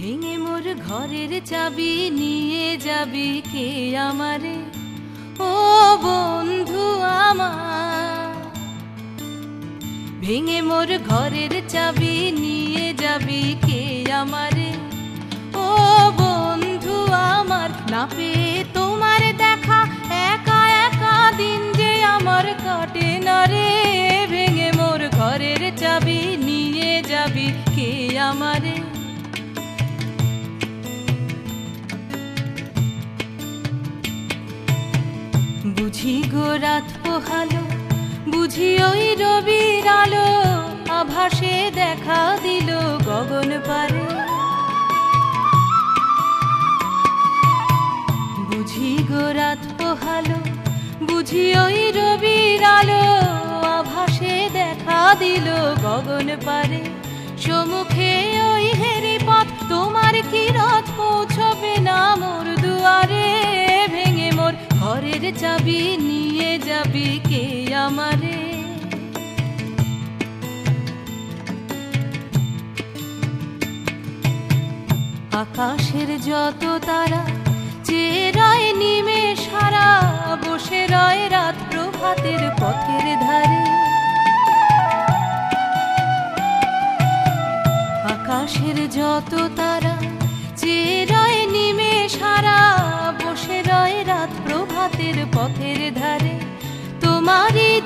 ভেঙে মোর ঘরের চাবি নিয়ে যাবি কে আমারে? ও বন্ধু আমার, ভেঙে মোর ঘরের চাবি নিয়ে যাবি কে আমারে? ও বন্ধু আমার, না পেয়ে বুঝি গো রাত পোহালো, বুঝি ওই রবির আলো আভাসে দেখা দিল গগন পারে। বুঝি গো রাত পোহালো, বুঝি ওই রবির আলো আভাসে দেখা দিল গগন পারে। সমুখে ওই হেরি পথ তোমার কি রথ পৌঁছবে না মোর দুয়ারে? ঘরের চাবি নিয়ে যাবি কে আমারে? আকাশের যত তারা চেয়ে রয় নিমে সারা, বসে রয় রাত প্রভাতের পথের ধারে। আকাশের যত তারা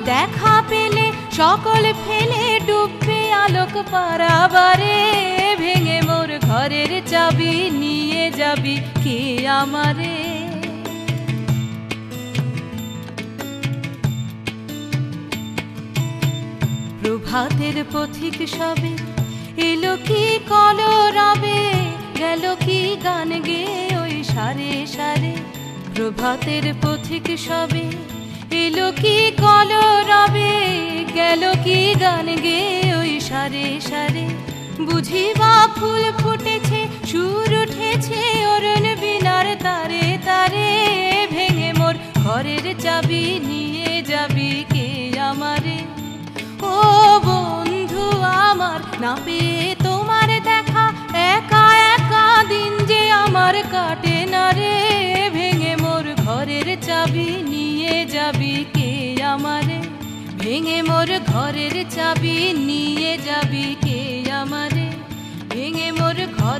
দেখা পেলে, সকল ফেলে ডুববে আলোক পারাবারে। ভেঙে মোর ঘরের চাবি নিয়ে যাবি কে আমারে? প্রভাতের পথিক সবে, এলো কি কলরবে? গেল কি গান গে ওই সারে সারে? প্রভাতের পথিক সবে এলো কি কলরবে, গেল কি গান গে ওই সারে সারে? বুঝিবা ফুল ফুটেছে, সুর উঠেছে, অরণ বিনার তারে তারে। ভেঙে মোর ঘরের চাবি, নিয়ে যাবি কে আমারে? ও বন্ধু আমার, না পেয়ে তোমার দেখা, একা একা দিন যে আমার কাটে না রে। ভেঙে মোর ঘরের চাবি, নিয়ে যাবি কে আমারে? ভেঙে মোর ঘরের চাবি নিয়ে যাবি কে আমারে? ভেঙে মোর ঘরের